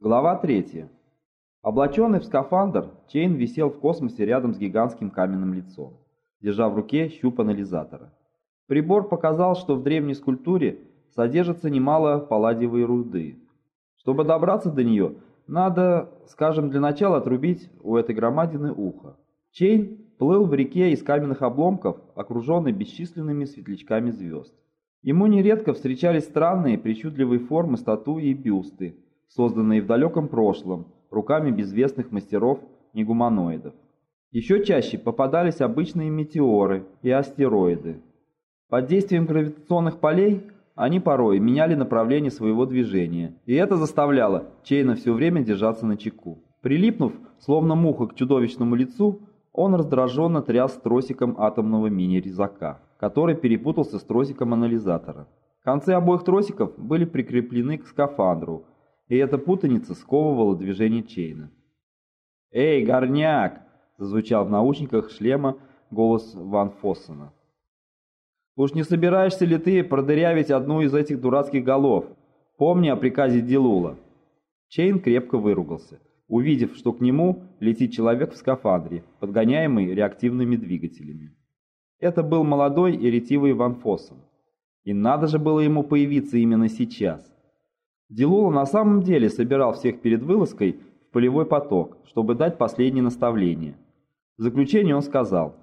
Глава 3. Облаченный в скафандр, Чейн висел в космосе рядом с гигантским каменным лицом, держа в руке щуп анализатора. Прибор показал, что в древней скульптуре содержится немало палладиевой руды. Чтобы добраться до нее, надо, скажем, для начала отрубить у этой громадины ухо. Чейн плыл в реке из каменных обломков, окруженный бесчисленными светлячками звезд. Ему нередко встречались странные, причудливые формы статуи и бюсты, созданные в далеком прошлом руками безвестных мастеров негуманоидов. Еще чаще попадались обычные метеоры и астероиды. Под действием гравитационных полей они порой меняли направление своего движения, и это заставляло Чейна все время держаться на чеку. Прилипнув, словно муха к чудовищному лицу, он раздраженно тряс тросиком атомного мини-резака, который перепутался с тросиком анализатора. Концы обоих тросиков были прикреплены к скафандру, и эта путаница сковывала движение Чейна. «Эй, горняк!» – зазвучал в наушниках шлема голос Ван Фоссена. «Уж не собираешься ли ты продырявить одну из этих дурацких голов? Помни о приказе Дилула». Чейн крепко выругался, увидев, что к нему летит человек в скафандре, подгоняемый реактивными двигателями. Это был молодой и ретивый Ван Фоссен. И надо же было ему появиться именно сейчас. Дилула на самом деле собирал всех перед вылазкой в полевой поток, чтобы дать последнее наставление. В заключение он сказал,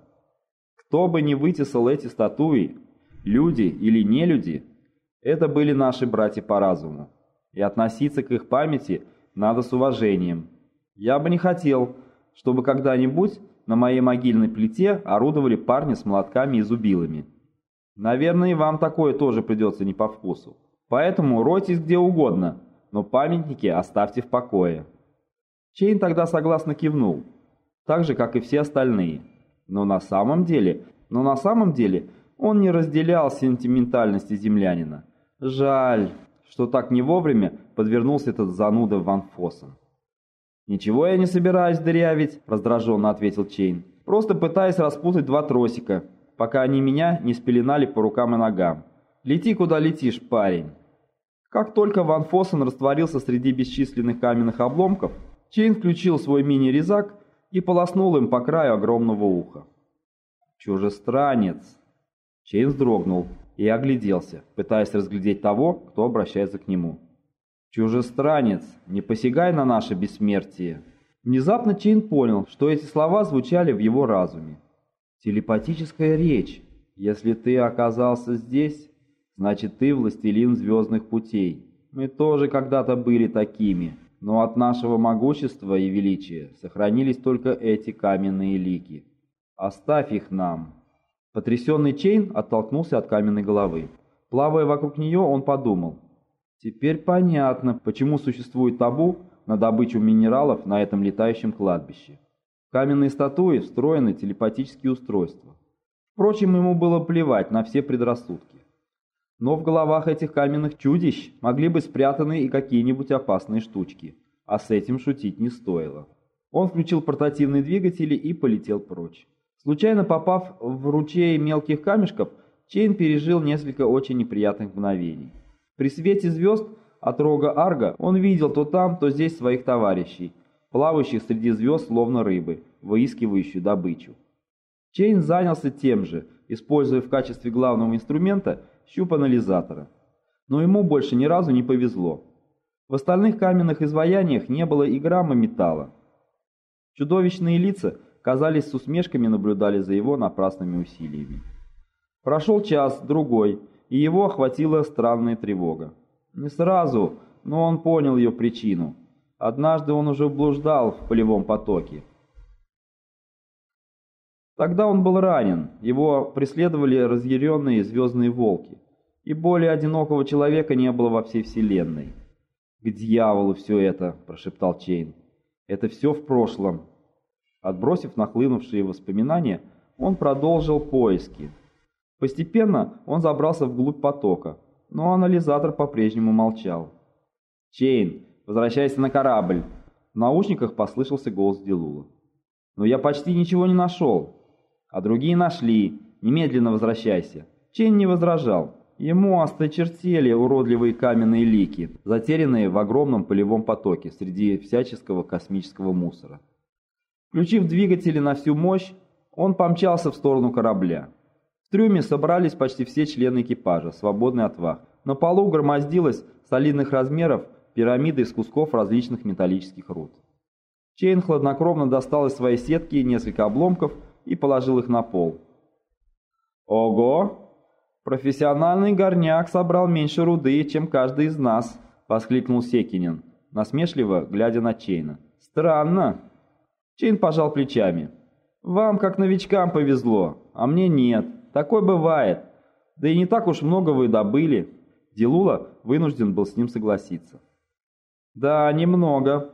«Кто бы ни вытесал эти статуи, люди или не люди, это были наши братья по разуму, и относиться к их памяти надо с уважением. Я бы не хотел, чтобы когда-нибудь на моей могильной плите орудовали парни с молотками и зубилами. Наверное, и вам такое тоже придется не по вкусу. Поэтому ройтесь где угодно, но памятники оставьте в покое». Чейн тогда согласно кивнул, так же, как и все остальные. Но на самом деле, но на самом деле он не разделял сентиментальности землянина. Жаль, что так не вовремя подвернулся этот зануда Ван Фоссен. «Ничего я не собираюсь дырявить», — раздраженно ответил Чейн. «Просто пытаюсь распутать два тросика, пока они меня не спеленали по рукам и ногам. Лети, куда летишь, парень». Как только Ван Фоссен растворился среди бесчисленных каменных обломков, Чейн включил свой мини-резак и полоснул им по краю огромного уха. «Чужестранец!» Чейн вздрогнул и огляделся, пытаясь разглядеть того, кто обращается к нему. «Чужестранец, не посягай на наше бессмертие!» Внезапно Чейн понял, что эти слова звучали в его разуме. «Телепатическая речь. Если ты оказался здесь, Значит, ты властелин звездных путей. Мы тоже когда-то были такими, но от нашего могущества и величия сохранились только эти каменные лики. Оставь их нам». Потрясенный Чейн оттолкнулся от каменной головы. Плавая вокруг нее, он подумал. «Теперь понятно, почему существует табу на добычу минералов на этом летающем кладбище. В каменные статуи встроены телепатические устройства. Впрочем, ему было плевать на все предрассудки. Но в головах этих каменных чудищ могли быть спрятаны и какие-нибудь опасные штучки, а с этим шутить не стоило. Он включил портативные двигатели и полетел прочь. Случайно попав в ручей мелких камешков, Чейн пережил несколько очень неприятных мгновений. При свете звезд от рога Арга он видел то там, то здесь своих товарищей, плавающих среди звезд словно рыбы, выискивающую добычу. Чейн занялся тем же, используя в качестве главного инструмента щуп анализатора. Но ему больше ни разу не повезло. В остальных каменных изваяниях не было и грамма металла. Чудовищные лица, казались, с усмешками наблюдали за его напрасными усилиями. Прошел час, другой, и его охватила странная тревога. Не сразу, но он понял ее причину. Однажды он уже блуждал в полевом потоке. Тогда он был ранен, его преследовали разъяренные звездные волки, и более одинокого человека не было во всей вселенной. «К дьяволу все это!» – прошептал Чейн. «Это все в прошлом». Отбросив нахлынувшие воспоминания, он продолжил поиски. Постепенно он забрался вглубь потока, но анализатор по-прежнему молчал. «Чейн, возвращайся на корабль!» В наушниках послышался голос Дилула. «Но я почти ничего не нашел. А другие нашли. Немедленно возвращайся. Чейн не возражал. Ему осточертели уродливые каменные лики, затерянные в огромном пылевом потоке среди всяческого космического мусора. Включив двигатели на всю мощь, он помчался в сторону корабля. В трюме собрались почти все члены экипажа, свободный от вах. На полу громоздилась солидных размеров пирамида из кусков различных металлических руд. Чейн хладнокровно достал из своей сетки несколько обломков и положил их на пол. «Ого! Профессиональный горняк собрал меньше руды, чем каждый из нас!» — воскликнул Секинин, насмешливо глядя на Чейна. «Странно!» Чейн пожал плечами. «Вам, как новичкам, повезло, а мне нет. Такое бывает. Да и не так уж много вы добыли». Дилулло вынужден был с ним согласиться. «Да, немного.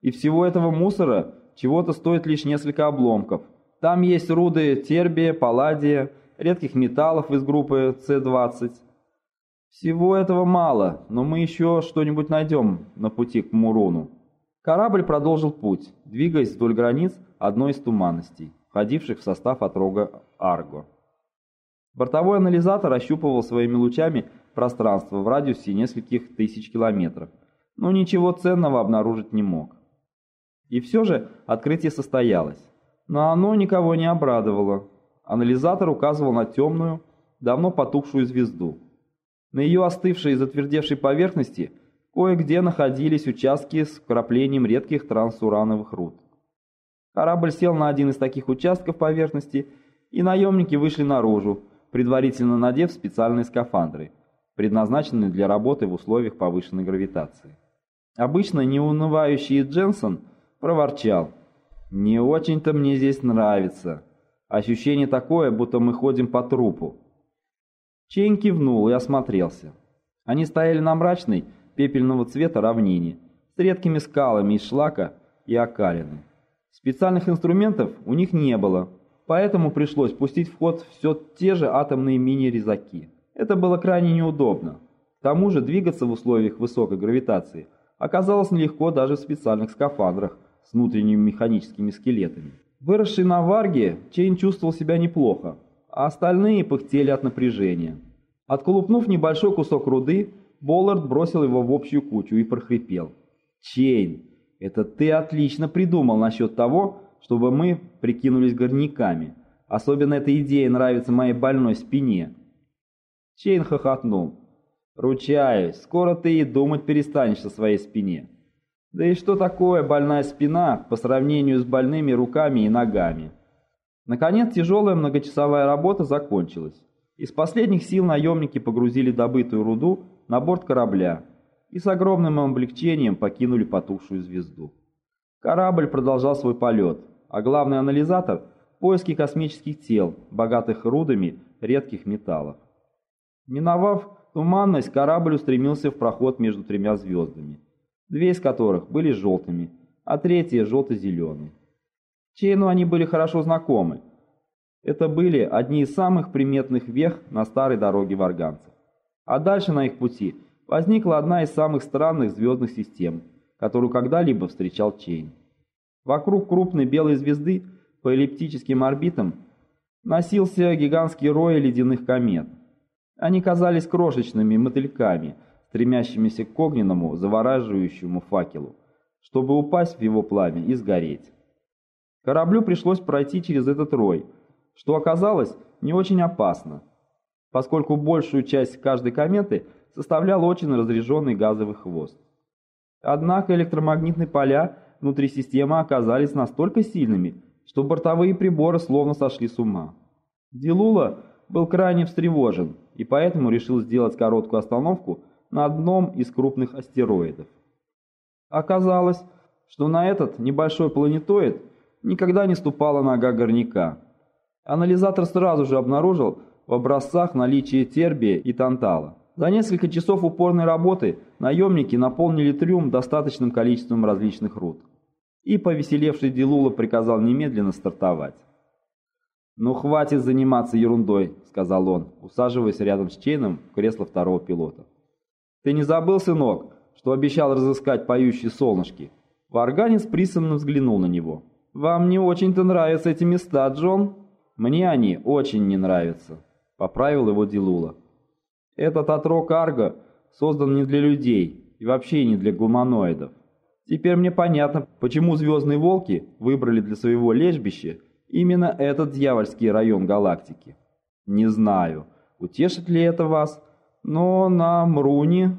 И всего этого мусора чего-то стоит лишь несколько обломков. Там есть руды тербия, палладия, редких металлов из группы С-20. Всего этого мало, но мы еще что-нибудь найдем на пути к Мурону». Корабль продолжил путь, двигаясь вдоль границ одной из туманностей, входивших в состав отрога Арго. Бортовой анализатор ощупывал своими лучами пространство в радиусе нескольких тысяч километров, но ничего ценного обнаружить не мог. И все же открытие состоялось, но оно никого не обрадовало. Анализатор указывал на темную, давно потухшую звезду. На ее остывшей и затвердевшей поверхности – Кое-где находились участки с вкраплением редких трансурановых руд. Корабль сел на один из таких участков поверхности, и наемники вышли наружу, предварительно надев специальные скафандры, предназначенные для работы в условиях повышенной гравитации. Обычно неунывающий Дженсон проворчал. «Не очень-то мне здесь нравится. Ощущение такое, будто мы ходим по трупу». Чейн кивнул и осмотрелся. Они стояли на мрачной, пепельного цвета равнине с редкими скалами из шлака и окалины. Специальных инструментов у них не было, поэтому пришлось пустить в ход все те же атомные мини-резаки. Это было крайне неудобно. К тому же двигаться в условиях высокой гравитации оказалось нелегко даже в специальных скафандрах с внутренними механическими скелетами. Выросший на Варге, Чейн чувствовал себя неплохо, а остальные пыхтели от напряжения. Отколупнув небольшой кусок руды, Боллард бросил его в общую кучу и прохрипел. «Чейн, это ты отлично придумал насчет того, чтобы мы прикинулись горняками. Особенно эта идея нравится моей больной спине». Чейн хохотнул. «Ручаюсь, скоро ты и думать перестанешь о своей спине. Да и что такое больная спина по сравнению с больными руками и ногами?» Наконец тяжелая многочасовая работа закончилась. Из последних сил наемники погрузили добытую руду на борт корабля и с огромным облегчением покинули потухшую звезду. Корабль продолжал свой полет, а главный анализатор – поиски космических тел, богатых рудами редких металлов. Миновав туманность, корабль устремился в проход между тремя звездами, две из которых были желтыми, а третья – желто-зеленой. Чейну они были хорошо знакомы. Это были одни из самых приметных вех на старой дороге варганцев. А дальше на их пути возникла одна из самых странных звездных систем, которую когда-либо встречал Чейн. Вокруг крупной белой звезды по эллиптическим орбитам носился гигантский рой ледяных комет. Они казались крошечными мотыльками, стремящимися к огненному, завораживающему факелу, чтобы упасть в его пламя и сгореть. Кораблю пришлось пройти через этот рой, что оказалось не очень опасно, поскольку большую часть каждой кометы составлял очень разряженный газовый хвост. Однако электромагнитные поля внутри системы оказались настолько сильными, что бортовые приборы словно сошли с ума. Дилула был крайне встревожен и поэтому решил сделать короткую остановку на одном из крупных астероидов. Оказалось, что на этот небольшой планетоид никогда не ступала нога горняка. Анализатор сразу же обнаружил, в образцах наличие тербия и тантала. За несколько часов упорной работы наемники наполнили трюм достаточным количеством различных руд. И повеселевший Дилула приказал немедленно стартовать. «Ну хватит заниматься ерундой», — сказал он, усаживаясь рядом с Чейном в кресло второго пилота. «Ты не забыл, сынок, что обещал разыскать поющие солнышки?» Варганец пристально взглянул на него. «Вам не очень-то нравятся эти места, Джон?» «Мне они очень не нравятся». — поправил его Дилула. Этот отрок Арго создан не для людей и вообще не для гуманоидов. Теперь мне понятно, почему Звездные Волки выбрали для своего лежбища именно этот дьявольский район галактики. Не знаю, утешит ли это вас, но на Мруне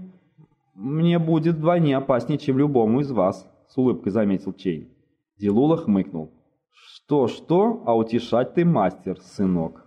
мне будет вдвойне опаснее, чем любому из вас, с улыбкой заметил Чейн. Дилула хмыкнул. Что-что, а утешать ты мастер, сынок.